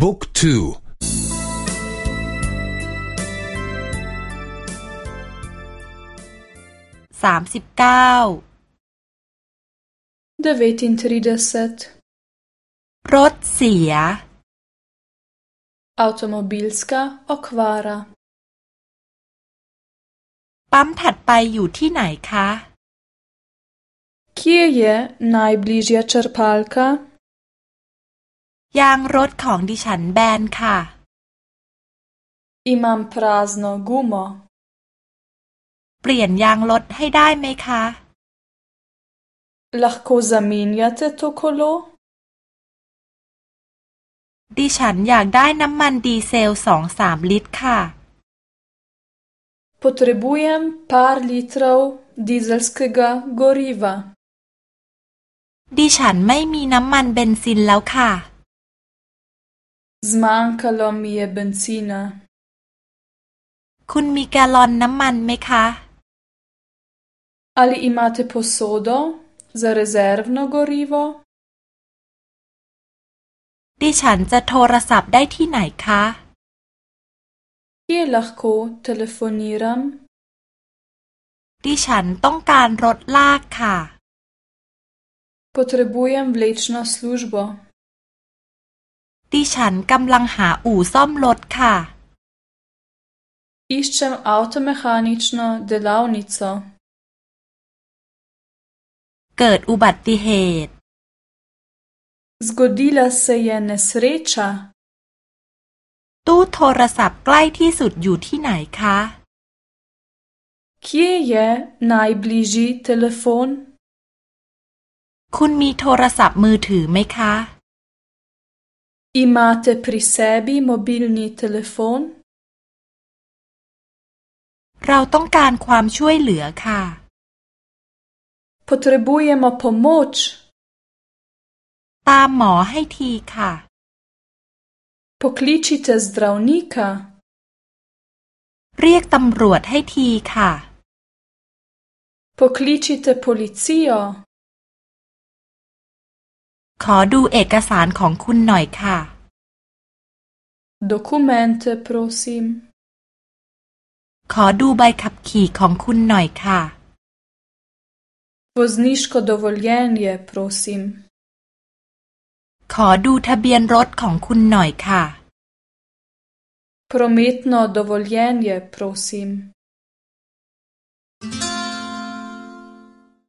บุ๊กทูสามสิบเก้าเดวิตินทรีเดเซตรถเสีย Avtomobilska okvara ปั๊มถัดไปอยู่ที่ไหนคะ Kje je najbližja črpalka? ยางรถของดิฉันแบนค่ะ Imam prazno gumo เปลี่ยนยางรถให้ได้ไหมคะ Lahko zamenjate to kolo? ดิฉันอยากได้น้ำมันดีเซลสองสามลิตรค่ะ Potrebujem par litrov dizelskega goriva. ดิฉันไม่มีน้ำมันเบนซินแล้วค่ะ Zmanjkalo mi je bencina. คุณมีแกลลอนน้ำมันไหมคะ Ali imate posodo za rezervno gorivo? ดิฉันจะโทรศัพท์ได้ที่ไหนคะ Kje lahko telefoniram? ดิฉันต้องการรถลากค่ะ Potrebujem vlečno službo. ดิฉันกำลังหาอู่ซ่อมรถค่ะ Iščem avtomehanično delavnico. เกิดอุบัติเหตุ Zgodila se je nesreča. ตู้โทรศัพท์ใกล้ที่สุดอยู่ที่ไหนคะ Kje je najbližji telefon? คุณมีโทรศัพท์มือถือไหมคะ Imate pri sebi mobilni telefon? เราต้องการความช่วยเหลือค่ะ Potrebujemo pomoč. ตามหมอให้ทีค่ะ Pokličite zdravnika. เรียกตำรวจให้ทีค่ะ Pokličite policijo. ขอดูเอกสารของคุณหน่อยค่ะ Dokumente, prosim. ขอดูใบขับขี่ของคุณหน่อยค่ะ Vozniško dovoljenje, prosim. ขอดูทะเบียนรถของคุณหน่อยค่ะ Prometno dovoljenje, prosim.